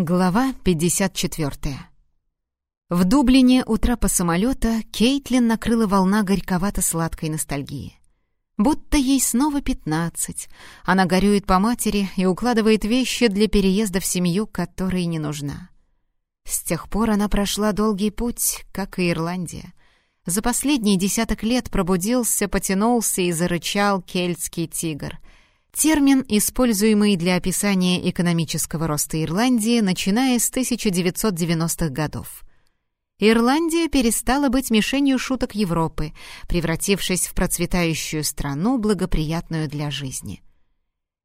Глава 54. В Дублине у трапа самолета Кейтлин накрыла волна горьковато-сладкой ностальгии. Будто ей снова пятнадцать. Она горюет по матери и укладывает вещи для переезда в семью, которой не нужна. С тех пор она прошла долгий путь, как и Ирландия. За последние десяток лет пробудился, потянулся и зарычал кельтский тигр — Термин, используемый для описания экономического роста Ирландии, начиная с 1990-х годов. Ирландия перестала быть мишенью шуток Европы, превратившись в процветающую страну, благоприятную для жизни.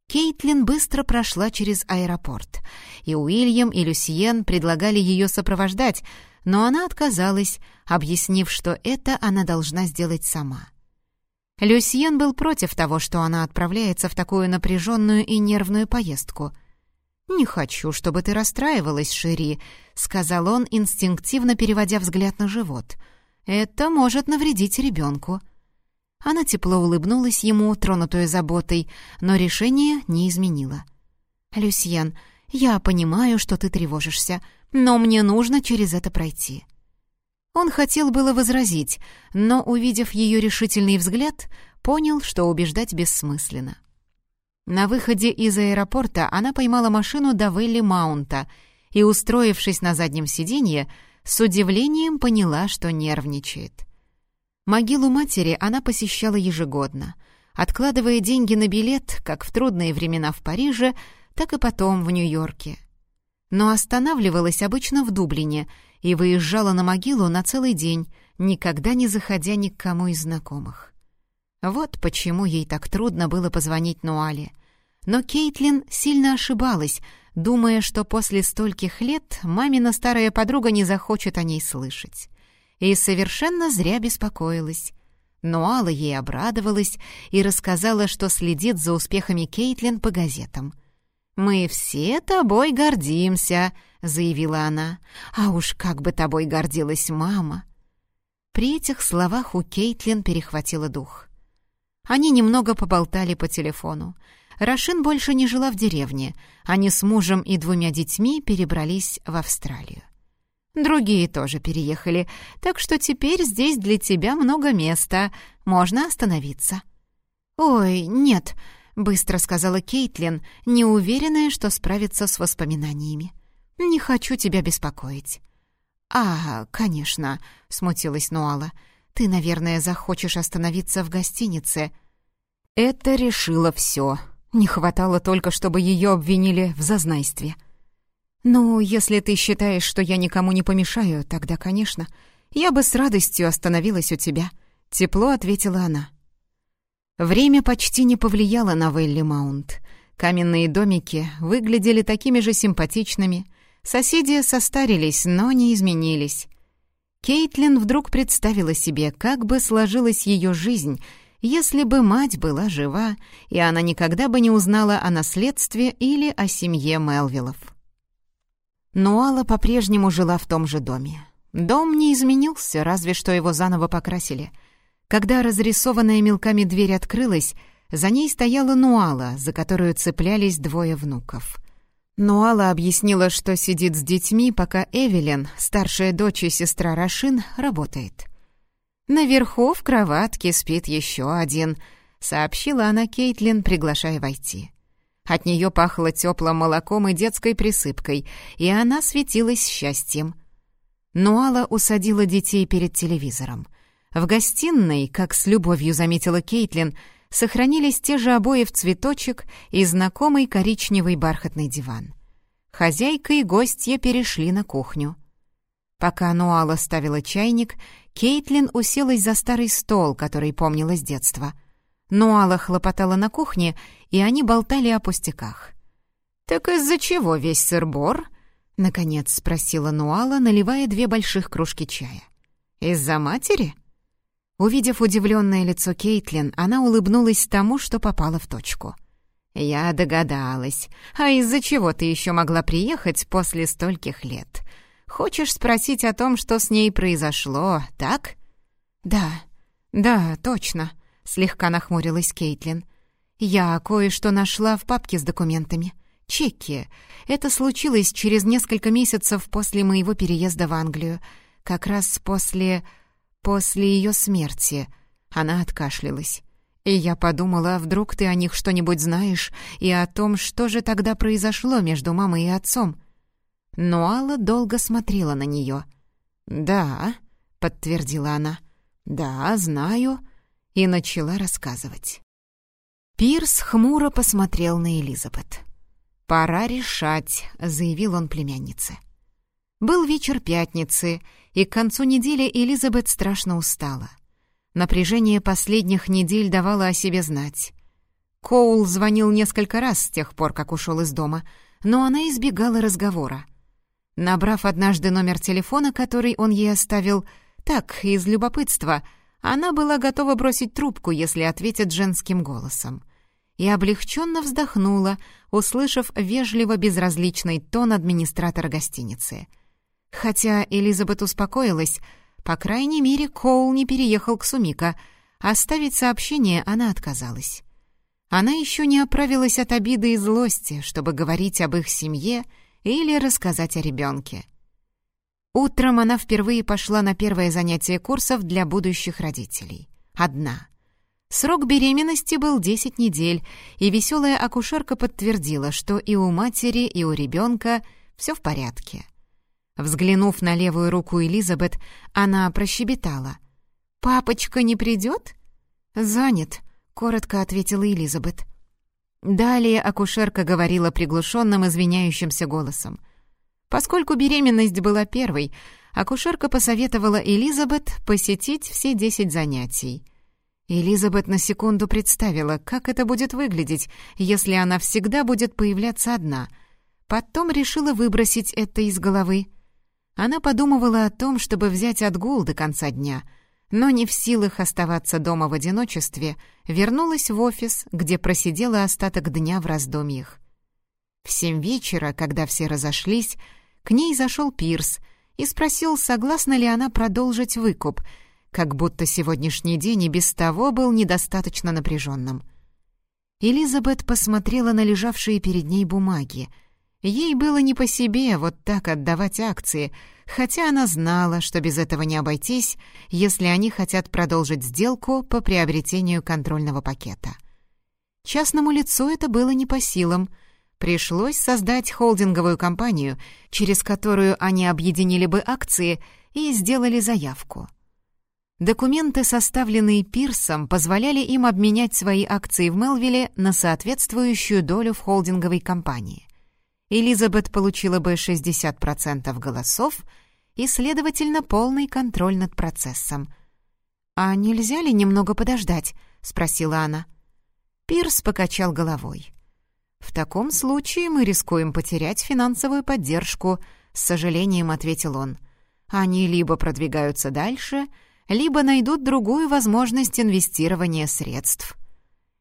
Кейтлин быстро прошла через аэропорт, и Уильям и Люсьен предлагали ее сопровождать, но она отказалась, объяснив, что это она должна сделать сама. Люсьен был против того, что она отправляется в такую напряженную и нервную поездку. «Не хочу, чтобы ты расстраивалась, Шири», — сказал он, инстинктивно переводя взгляд на живот. «Это может навредить ребенку». Она тепло улыбнулась ему, тронутую заботой, но решение не изменила. «Люсьен, я понимаю, что ты тревожишься, но мне нужно через это пройти. Он хотел было возразить, но, увидев ее решительный взгляд, понял, что убеждать бессмысленно. На выходе из аэропорта она поймала машину до Велли Маунта и, устроившись на заднем сиденье, с удивлением поняла, что нервничает. Могилу матери она посещала ежегодно, откладывая деньги на билет как в трудные времена в Париже, так и потом в Нью-Йорке. Но останавливалась обычно в Дублине — и выезжала на могилу на целый день, никогда не заходя ни к кому из знакомых. Вот почему ей так трудно было позвонить Нуале. Но Кейтлин сильно ошибалась, думая, что после стольких лет мамина старая подруга не захочет о ней слышать. И совершенно зря беспокоилась. Нуала ей обрадовалась и рассказала, что следит за успехами Кейтлин по газетам. «Мы все тобой гордимся», заявила она. «А уж как бы тобой гордилась мама!» При этих словах у Кейтлин перехватило дух. Они немного поболтали по телефону. Рашин больше не жила в деревне. Они с мужем и двумя детьми перебрались в Австралию. Другие тоже переехали, так что теперь здесь для тебя много места. Можно остановиться. «Ой, нет», — быстро сказала Кейтлин, неуверенная, что справится с воспоминаниями. «Не хочу тебя беспокоить». «А, конечно», — смутилась Нуала. «Ты, наверное, захочешь остановиться в гостинице». Это решило все. Не хватало только, чтобы ее обвинили в зазнайстве. «Ну, если ты считаешь, что я никому не помешаю, тогда, конечно, я бы с радостью остановилась у тебя», — тепло ответила она. Время почти не повлияло на Велли Маунт. Каменные домики выглядели такими же симпатичными, Соседи состарились, но не изменились. Кейтлин вдруг представила себе, как бы сложилась ее жизнь, если бы мать была жива, и она никогда бы не узнала о наследстве или о семье Мелвиллов. Нуала по-прежнему жила в том же доме. Дом не изменился, разве что его заново покрасили. Когда разрисованная мелками дверь открылась, за ней стояла Нуала, за которую цеплялись двое внуков. Нуала объяснила, что сидит с детьми, пока Эвелин, старшая дочь и сестра Рашин, работает. «Наверху в кроватке спит еще один», — сообщила она Кейтлин, приглашая войти. От нее пахло теплым молоком и детской присыпкой, и она светилась счастьем. Нуала усадила детей перед телевизором. В гостиной, как с любовью заметила Кейтлин, — сохранились те же обои в цветочек и знакомый коричневый бархатный диван. Хозяйка и гостья перешли на кухню. Пока Нуала ставила чайник, Кейтлин уселась за старый стол, который помнила с детства. Нуала хлопотала на кухне, и они болтали о пустяках. «Так из-за чего весь сыр-бор?» — наконец спросила Нуала, наливая две больших кружки чая. «Из-за матери?» Увидев удивленное лицо Кейтлин, она улыбнулась тому, что попала в точку. «Я догадалась. А из-за чего ты еще могла приехать после стольких лет? Хочешь спросить о том, что с ней произошло, так?» «Да, да, точно», — слегка нахмурилась Кейтлин. «Я кое-что нашла в папке с документами. Чеки. Это случилось через несколько месяцев после моего переезда в Англию. Как раз после... после ее смерти. Она откашлялась. И я подумала, вдруг ты о них что-нибудь знаешь, и о том, что же тогда произошло между мамой и отцом. Но Алла долго смотрела на нее. «Да», — подтвердила она, — «да, знаю», и начала рассказывать. Пирс хмуро посмотрел на Элизабет. «Пора решать», — заявил он племяннице. Был вечер пятницы, и к концу недели Элизабет страшно устала. Напряжение последних недель давало о себе знать. Коул звонил несколько раз с тех пор, как ушел из дома, но она избегала разговора. Набрав однажды номер телефона, который он ей оставил, так, из любопытства, она была готова бросить трубку, если ответит женским голосом. И облегченно вздохнула, услышав вежливо безразличный тон администратора гостиницы. Хотя Элизабет успокоилась — по крайней мере, Коул не переехал к Сумика. Оставить сообщение она отказалась. Она еще не оправилась от обиды и злости, чтобы говорить об их семье или рассказать о ребенке. Утром она впервые пошла на первое занятие курсов для будущих родителей. Одна. Срок беременности был 10 недель, и веселая акушерка подтвердила, что и у матери, и у ребенка все в порядке. Взглянув на левую руку Элизабет, она прощебетала. «Папочка не придет?» «Занят», — коротко ответила Элизабет. Далее акушерка говорила приглушенным, извиняющимся голосом. Поскольку беременность была первой, акушерка посоветовала Элизабет посетить все десять занятий. Элизабет на секунду представила, как это будет выглядеть, если она всегда будет появляться одна. Потом решила выбросить это из головы. Она подумывала о том, чтобы взять отгул до конца дня, но не в силах оставаться дома в одиночестве, вернулась в офис, где просидела остаток дня в раздумьях. В семь вечера, когда все разошлись, к ней зашел Пирс и спросил, согласна ли она продолжить выкуп, как будто сегодняшний день и без того был недостаточно напряженным. Элизабет посмотрела на лежавшие перед ней бумаги — Ей было не по себе вот так отдавать акции, хотя она знала, что без этого не обойтись, если они хотят продолжить сделку по приобретению контрольного пакета. Частному лицу это было не по силам. Пришлось создать холдинговую компанию, через которую они объединили бы акции и сделали заявку. Документы, составленные Пирсом, позволяли им обменять свои акции в Мелвиле на соответствующую долю в холдинговой компании. Элизабет получила бы 60% голосов и, следовательно, полный контроль над процессом. «А нельзя ли немного подождать?» — спросила она. Пирс покачал головой. «В таком случае мы рискуем потерять финансовую поддержку», — с сожалением ответил он. «Они либо продвигаются дальше, либо найдут другую возможность инвестирования средств».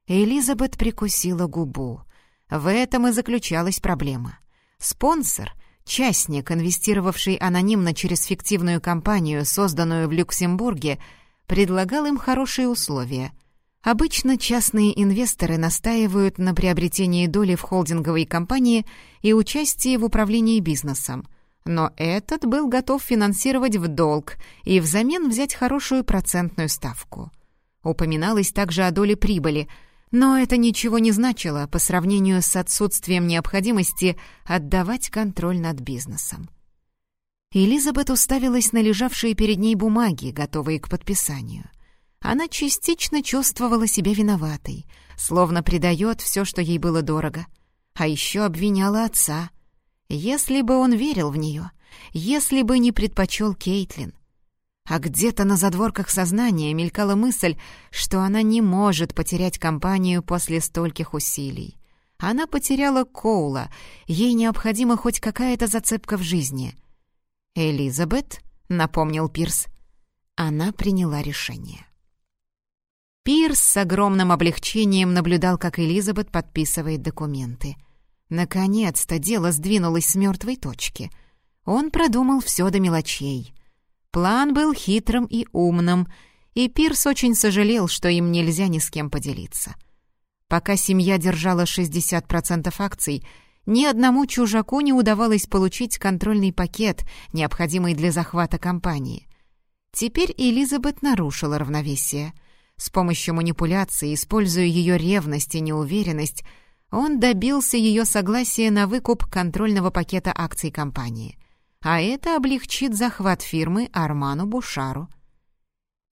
Элизабет прикусила губу. В этом и заключалась проблема. Спонсор, частник, инвестировавший анонимно через фиктивную компанию, созданную в Люксембурге, предлагал им хорошие условия. Обычно частные инвесторы настаивают на приобретении доли в холдинговой компании и участии в управлении бизнесом. Но этот был готов финансировать в долг и взамен взять хорошую процентную ставку. Упоминалось также о доле прибыли – но это ничего не значило по сравнению с отсутствием необходимости отдавать контроль над бизнесом. Элизабет уставилась на лежавшие перед ней бумаги, готовые к подписанию. Она частично чувствовала себя виноватой, словно предает все, что ей было дорого. А еще обвиняла отца. Если бы он верил в нее, если бы не предпочел Кейтлин, а где-то на задворках сознания мелькала мысль, что она не может потерять компанию после стольких усилий. Она потеряла Коула, ей необходима хоть какая-то зацепка в жизни. «Элизабет», — напомнил Пирс, — она приняла решение. Пирс с огромным облегчением наблюдал, как Элизабет подписывает документы. Наконец-то дело сдвинулось с мертвой точки. Он продумал все до мелочей — План был хитрым и умным, и Пирс очень сожалел, что им нельзя ни с кем поделиться. Пока семья держала 60% акций, Ни одному чужаку не удавалось получить контрольный пакет, необходимый для захвата компании. Теперь Элизабет нарушила равновесие. С помощью манипуляции, используя ее ревность и неуверенность, он добился ее согласия на выкуп контрольного пакета акций компании. А это облегчит захват фирмы Арману Бушару.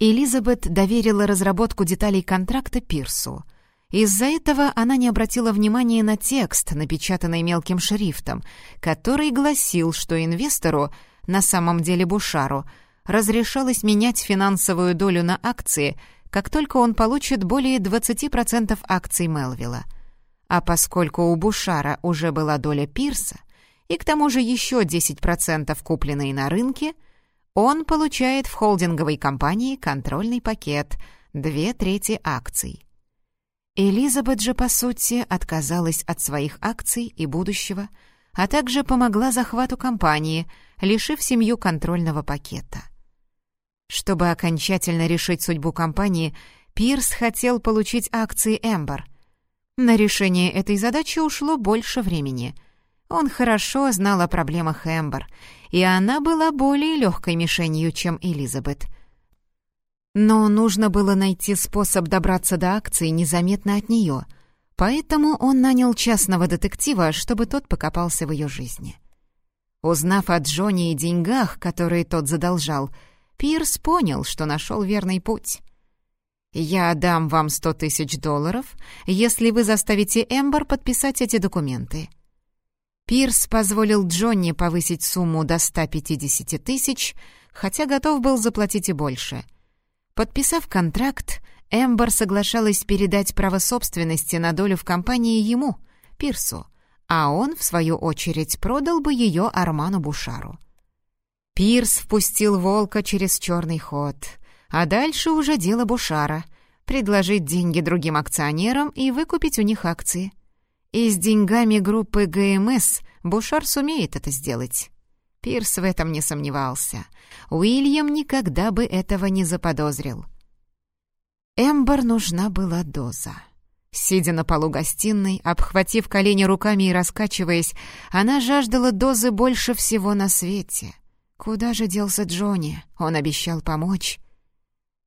Элизабет доверила разработку деталей контракта Пирсу. Из-за этого она не обратила внимания на текст, напечатанный мелким шрифтом, который гласил, что инвестору, на самом деле Бушару, разрешалось менять финансовую долю на акции, как только он получит более 20% акций Мелвилла. А поскольку у Бушара уже была доля Пирса, и к тому же еще 10% купленные на рынке, он получает в холдинговой компании контрольный пакет — две трети акций. Элизабет же, по сути, отказалась от своих акций и будущего, а также помогла захвату компании, лишив семью контрольного пакета. Чтобы окончательно решить судьбу компании, Пирс хотел получить акции Эмбер. На решение этой задачи ушло больше времени. Он хорошо знал о проблемах Эмбер, и она была более легкой мишенью, чем Элизабет. Но нужно было найти способ добраться до акции незаметно от нее, поэтому он нанял частного детектива, чтобы тот покопался в ее жизни. Узнав о Джонни и деньгах, которые тот задолжал, Пирс понял, что нашел верный путь. «Я дам вам сто тысяч долларов, если вы заставите Эмбер подписать эти документы». Пирс позволил Джонни повысить сумму до 150 тысяч, хотя готов был заплатить и больше. Подписав контракт, Эмбер соглашалась передать право собственности на долю в компании ему, Пирсу, а он, в свою очередь, продал бы ее Арману Бушару. Пирс впустил волка через черный ход, а дальше уже дело Бушара — предложить деньги другим акционерам и выкупить у них акции. И с деньгами группы ГМС Бушар сумеет это сделать. Пирс в этом не сомневался. Уильям никогда бы этого не заподозрил. Эмбер нужна была доза. Сидя на полу гостиной, обхватив колени руками и раскачиваясь, она жаждала дозы больше всего на свете. Куда же делся Джонни? Он обещал помочь.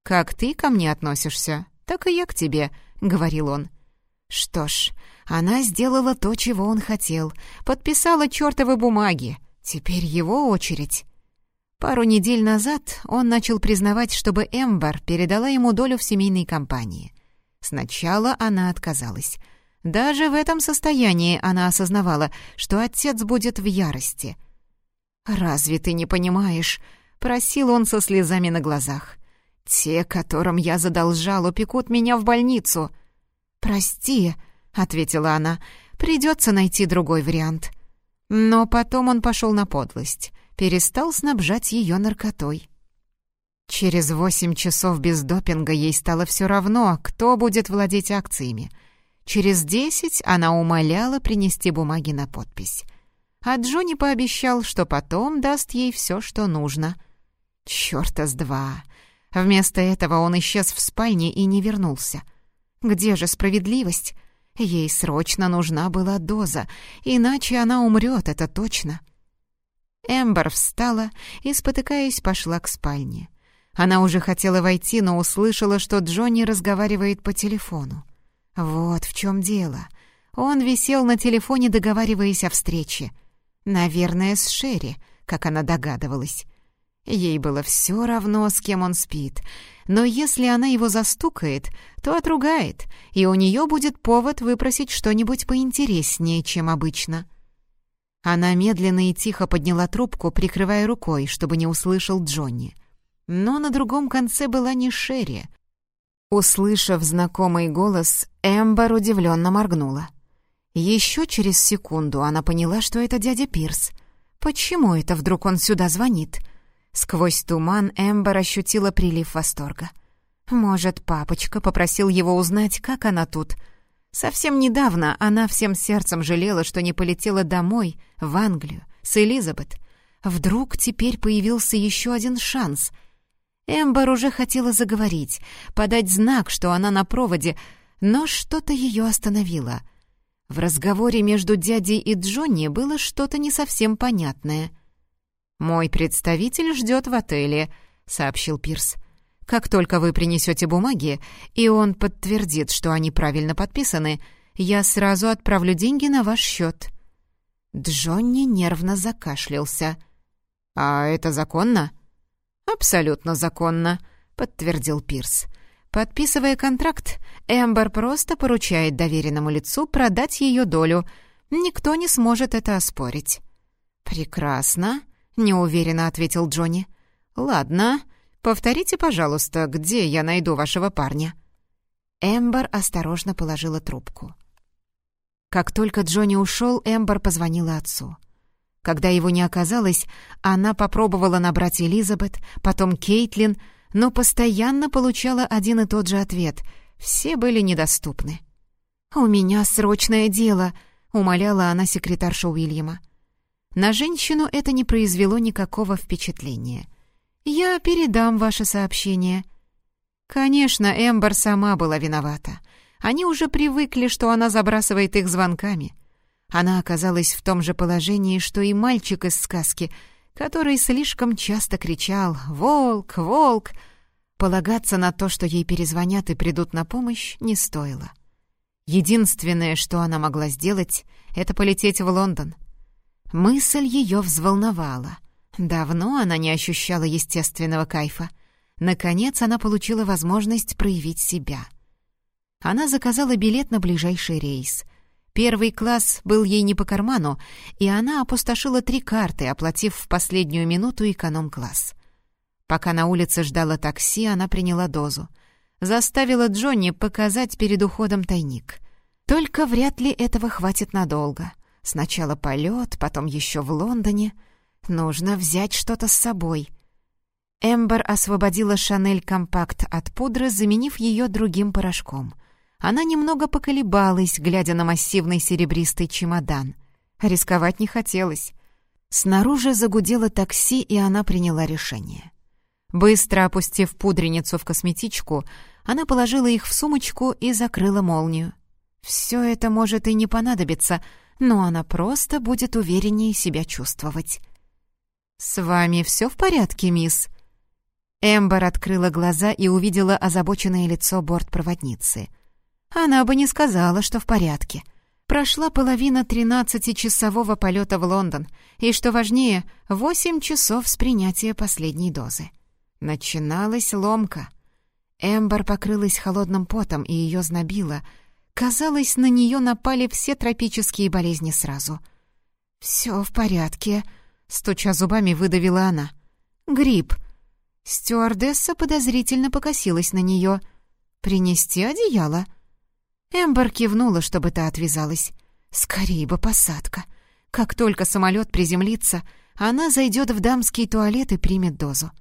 «Как ты ко мне относишься, так и я к тебе», — говорил он. Что ж, она сделала то, чего он хотел, подписала чертовы бумаги. Теперь его очередь. Пару недель назад он начал признавать, чтобы Эмбер передала ему долю в семейной компании. Сначала она отказалась. Даже в этом состоянии она осознавала, что отец будет в ярости — «Разве ты не понимаешь?» — просил он со слезами на глазах. «Те, которым я задолжал, упекут меня в больницу». «Прости», — ответила она, — «придется найти другой вариант». Но потом он пошел на подлость, перестал снабжать ее наркотой. Через восемь часов без допинга ей стало все равно, кто будет владеть акциями. Через десять она умоляла принести бумаги на подпись а Джонни пообещал, что потом даст ей все, что нужно. Чёрта с два! Вместо этого он исчез в спальне и не вернулся. Где же справедливость? Ей срочно нужна была доза, иначе она умрет, это точно. Эмбер встала и, спотыкаясь, пошла к спальне. Она уже хотела войти, но услышала, что Джонни разговаривает по телефону. Вот в чем дело. Он висел на телефоне, договариваясь о встрече — Наверное, с Шерри, как она догадывалась. Ей было все равно, с кем он спит, но если она его застукает, то отругает, и у нее будет повод выпросить что-нибудь поинтереснее, чем обычно. Она медленно и тихо подняла трубку, прикрывая рукой, чтобы не услышал Джонни. Но на другом конце была не Шерри. Услышав знакомый голос, Эмбер удивленно моргнула. Еще через секунду она поняла, что это дядя Пирс. Почему это вдруг он сюда звонит? Сквозь туман Эмбер ощутила прилив восторга. Может, папочка попросил его узнать, как она тут. Совсем недавно она всем сердцем жалела, что не полетела домой, в Англию, с Элизабет. Вдруг теперь появился еще один шанс. Эмбер уже хотела заговорить, подать знак, что она на проводе, но что-то ее остановило — В разговоре между дядей и Джонни было что-то не совсем понятное. «Мой представитель ждет в отеле», — сообщил Пирс. «Как только вы принесете бумаги, и он подтвердит, что они правильно подписаны, я сразу отправлю деньги на ваш счет». Джонни нервно закашлялся. «А это законно?» «Абсолютно законно», — подтвердил Пирс. Подписывая контракт, Эмбер просто поручает доверенному лицу продать ее долю. Никто не сможет это оспорить. «Прекрасно», — неуверенно ответил Джонни. «Ладно, повторите, пожалуйста, где я найду вашего парня?» Эмбер осторожно положила трубку. Как только Джонни ушел, Эмбер позвонила отцу. Когда его не оказалось, она попробовала набрать Элизабет, потом Кейтлин, но постоянно получала один и тот же ответ. Все были недоступны. «У меня срочное дело», — умоляла она секретаршу Уильяма. На женщину это не произвело никакого впечатления. «Я передам ваше сообщение». Конечно, Эмбер сама была виновата. Они уже привыкли, что она забрасывает их звонками. Она оказалась в том же положении, что и мальчик из сказки, который слишком часто кричал «Волк! Волк!». Полагаться на то, что ей перезвонят и придут на помощь, не стоило. Единственное, что она могла сделать, это полететь в Лондон. Мысль ее взволновала. Давно она не ощущала естественного кайфа. Наконец она получила возможность проявить себя — она заказала билет на ближайший рейс. Первый класс был ей не по карману, и она опустошила три карты, оплатив в последнюю минуту эконом-класс. Пока на улице ждала такси, она приняла дозу. Заставила Джонни показать перед уходом тайник. Только вряд ли этого хватит надолго. Сначала полет, потом еще в Лондоне. Нужно взять что-то с собой. Эмбер освободила Шанель Компакт от пудры, заменив ее другим порошком. Она немного поколебалась, глядя на массивный серебристый чемодан. Рисковать не хотелось. Снаружи загудело такси, и она приняла решение. Быстро опустив пудреницу в косметичку, она положила их в сумочку и закрыла молнию. Все это может и не понадобиться, но она просто будет увереннее себя чувствовать. «С вами все в порядке, мисс?» Эмбер открыла глаза и увидела озабоченное лицо бортпроводницы — она бы не сказала, что в порядке. Прошла половина тринадцатичасового полета в Лондон, и, что важнее, восемь часов с принятия последней дозы. Начиналась ломка. Эмбер покрылась холодным потом, и ее знобило. Казалось, на нее напали все тропические болезни сразу. «Все в порядке», — стуча зубами, выдавила она. «Грипп». Стюардесса подозрительно покосилась на нее. «Принести одеяло?» Эмбер кивнула, чтобы та отвязалась. «Скорее бы посадка. Как только самолет приземлится, она зайдет в дамский туалет и примет дозу».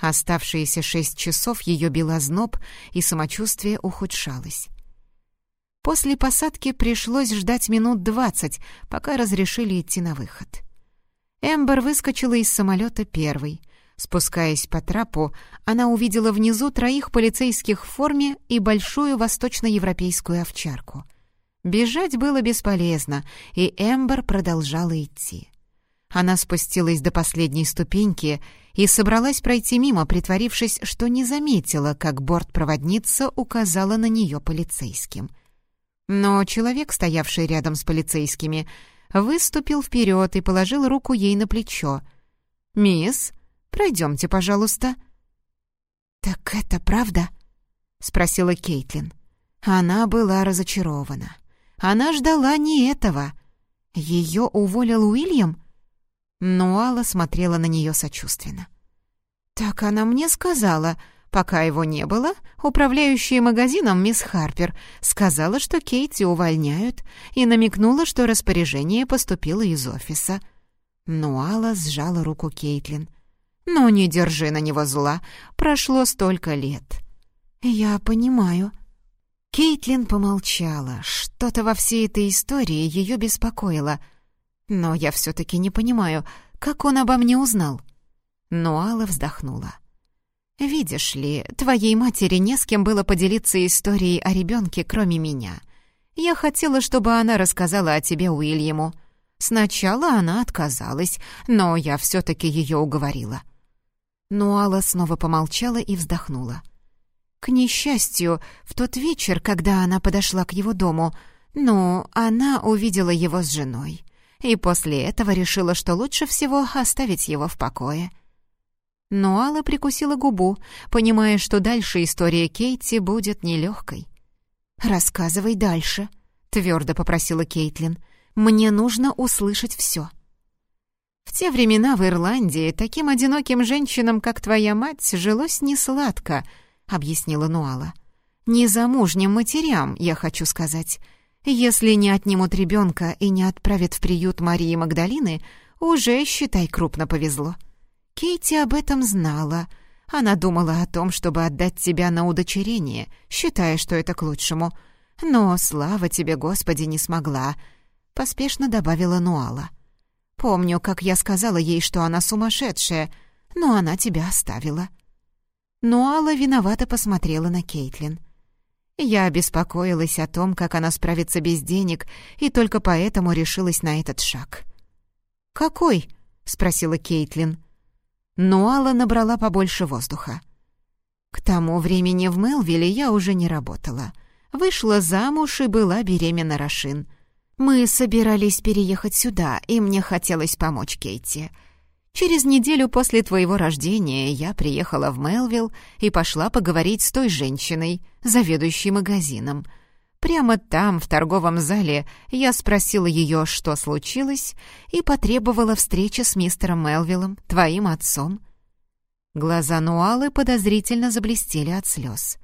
Оставшиеся шесть часов ее била зноб, и самочувствие ухудшалось. После посадки пришлось ждать минут двадцать, пока разрешили идти на выход. Эмбер выскочила из самолета первой — Спускаясь по трапу, она увидела внизу троих полицейских в форме и большую восточноевропейскую овчарку. Бежать было бесполезно, и Эмбер продолжала идти. Она спустилась до последней ступеньки и собралась пройти мимо, притворившись, что не заметила, как бортпроводница указала на нее полицейским. Но человек, стоявший рядом с полицейскими, выступил вперед и положил руку ей на плечо. «Мисс, Пройдемте, пожалуйста». «Так это правда?» — спросила Кейтлин. Она была разочарована. Она ждала не этого. Ее уволил Уильям? Но Алла смотрела на нее сочувственно. «Так она мне сказала», Пока его не было, управляющая магазином мисс Харпер сказала, что Кейти увольняют, и намекнула, что распоряжение поступило из офиса. Нуала сжала руку Кейтлин. Но не держи на него зла, прошло столько лет». «Я понимаю». Кейтлин помолчала. Что-то во всей этой истории ее беспокоило. «Но я все-таки не понимаю, как он обо мне узнал?» Нуала вздохнула. «Видишь ли, твоей матери не с кем было поделиться историей о ребенке, кроме меня. Я хотела, чтобы она рассказала о тебе Уильяму. Сначала она отказалась, но я все-таки ее уговорила». Нуала снова помолчала и вздохнула. К несчастью, в тот вечер, когда она подошла к его дому, ну, она увидела его с женой. И после этого решила, что лучше всего оставить его в покое. Нуала прикусила губу, понимая, что дальше история Кейти будет нелегкой. «Рассказывай дальше», — твердо попросила Кейтлин. «Мне нужно услышать все». В те времена в Ирландии таким одиноким женщинам, как твоя мать, жилось несладко, объяснила Нуала. Незамужним матерям, я хочу сказать. Если не отнимут ребенка и не отправят в приют Марии Магдалины, уже, считай, крупно повезло. Кейти об этом знала. Она думала о том, чтобы отдать тебя на удочерение, считая, что это к лучшему. Но, слава тебе, Господи, не смогла, — поспешно добавила Нуала. — Помню, как я сказала ей, что она сумасшедшая, но она тебя оставила». Нуала виновато посмотрела на Кейтлин. Я беспокоилась о том, как она справится без денег, и только поэтому решилась на этот шаг. «Какой?» — спросила Кейтлин. Нуала набрала побольше воздуха. К тому времени в Мелвилле я уже не работала. Вышла замуж и была беременна Рашин — мы собирались переехать сюда, и мне хотелось помочь Кейти. Через неделю после твоего рождения я приехала в Мелвилл и пошла поговорить с той женщиной, заведующей магазином. Прямо там, в торговом зале, я спросила ее, что случилось, и потребовала встречи с мистером Мелвиллом, твоим отцом. Глаза Нуалы подозрительно заблестели от слез.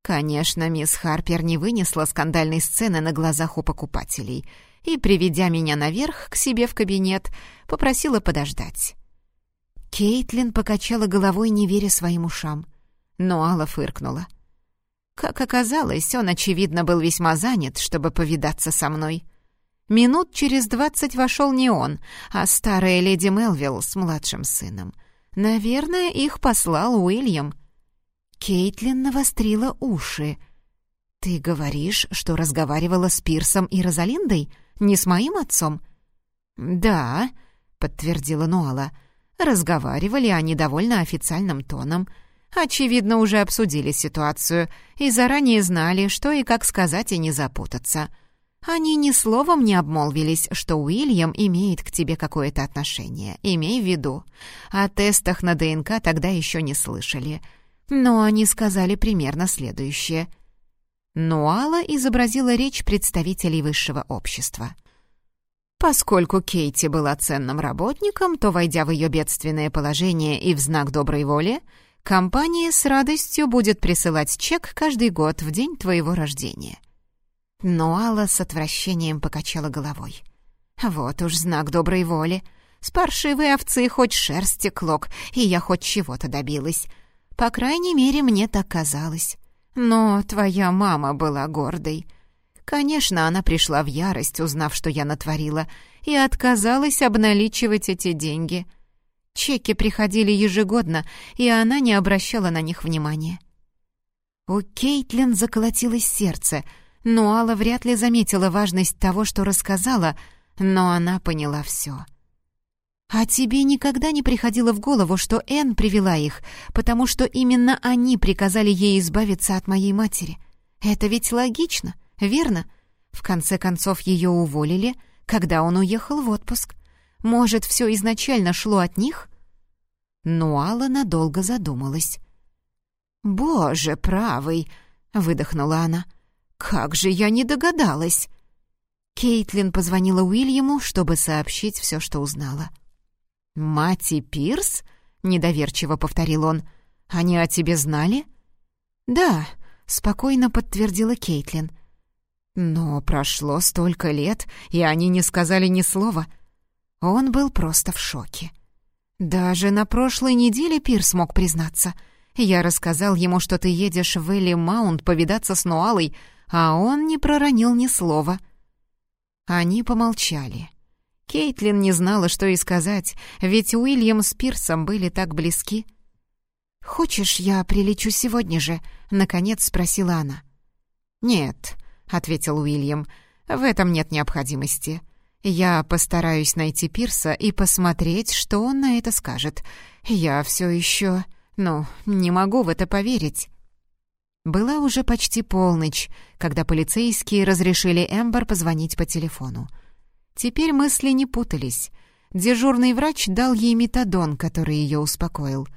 Конечно, мисс Харпер не вынесла скандальной сцены на глазах у покупателей и, приведя меня наверх к себе в кабинет, попросила подождать. Кейтлин покачала головой, не веря своим ушам. Но Алла фыркнула. Как оказалось, он, очевидно, был весьма занят, чтобы повидаться со мной. Минут через двадцать вошел не он, а старая леди Мелвилл с младшим сыном. Наверное, их послал Уильям — Кейтлин навострила уши. «Ты говоришь, что разговаривала с Пирсом и Розалиндой? Не с моим отцом?» «Да», — подтвердила Нуала. «Разговаривали они довольно официальным тоном. Очевидно, уже обсудили ситуацию и заранее знали, что и как сказать и не запутаться. Они ни словом не обмолвились, что Уильям имеет к тебе какое-то отношение. Имей в виду. О тестах на ДНК тогда еще не слышали». Но они сказали примерно следующее. Нуала изобразила речь представителей высшего общества. Поскольку Кейти была ценным работником, то, войдя в ее бедственное положение и в знак доброй воли, компания с радостью будет присылать чек каждый год в день твоего рождения. Нуала с отвращением покачала головой. «Вот уж знак доброй воли. С паршивой овцы хоть шерсти клок, и я хоть чего-то добилась. По крайней мере, мне так казалось. Но твоя мама была гордой. Конечно, она пришла в ярость, узнав, что я натворила, и отказалась обналичивать эти деньги. Чеки приходили ежегодно, и она не обращала на них внимания. У Кейтлин заколотилось сердце, но Алла вряд ли заметила важность того, что рассказала, но она поняла все. «А тебе никогда не приходило в голову, что Энн привела их, потому что именно они приказали ей избавиться от моей матери? Это ведь логично, верно? В конце концов, ее уволили, когда он уехал в отпуск. Может, все изначально шло от них?» Нуала надолго задумалась. «Боже правый!» — выдохнула она. «Как же я не догадалась!» Кейтлин позвонила Уильяму, чтобы сообщить все, что узнала. «Мать и Пирс?» — недоверчиво повторил он. «Они о тебе знали?» «Да», — спокойно подтвердила Кейтлин. «Но прошло столько лет, и они не сказали ни слова». Он был просто в шоке. «Даже на прошлой неделе Пирс мог признаться. Я рассказал ему, что ты едешь в Элли Маунт повидаться с Нуалой, а он не проронил ни слова». Они помолчали. Кейтлин не знала, что и сказать, ведь Уильям с Пирсом были так близки. «Хочешь, я прилечу сегодня же?» — наконец спросила она. «Нет», —— ответил Уильям. «В этом нет необходимости. Я постараюсь найти Пирса и посмотреть, что он на это скажет. Я все еще... Ну, не могу в это поверить». Была уже почти полночь, когда полицейские разрешили Эмбер позвонить по телефону. Теперь мысли не путались. Дежурный врач дал ей метадон, который ее успокоил.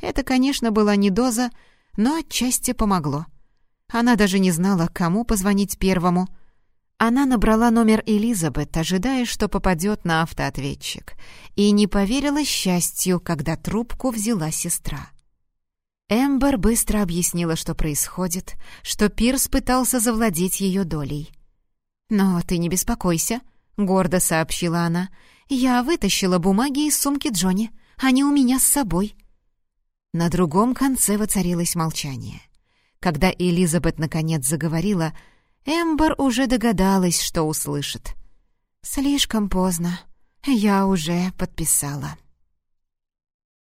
Это, конечно, была не доза, но отчасти помогло. Она даже не знала, кому позвонить первому. Она набрала номер Элизабет, ожидая, что попадет на автоответчик, и не поверила счастью, когда трубку взяла сестра. Эмбер быстро объяснила, что происходит, что Пирс пытался завладеть ее долей. «Но ты не беспокойся», — гордо сообщила она. «Я вытащила бумаги из сумки Джонни. Они у меня с собой». На другом конце воцарилось молчание. Когда Элизабет наконец заговорила, Эмбер уже догадалась, что услышит. «Слишком поздно. Я уже подписала».